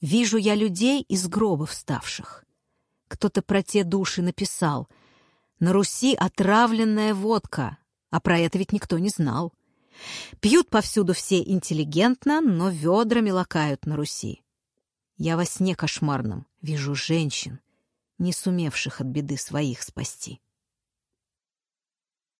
Вижу я людей из гроба вставших. Кто-то про те души написал. На Руси отравленная водка, а про это ведь никто не знал. Пьют повсюду все интеллигентно, но ведрами лакают на Руси. Я во сне кошмарном вижу женщин, не сумевших от беды своих спасти.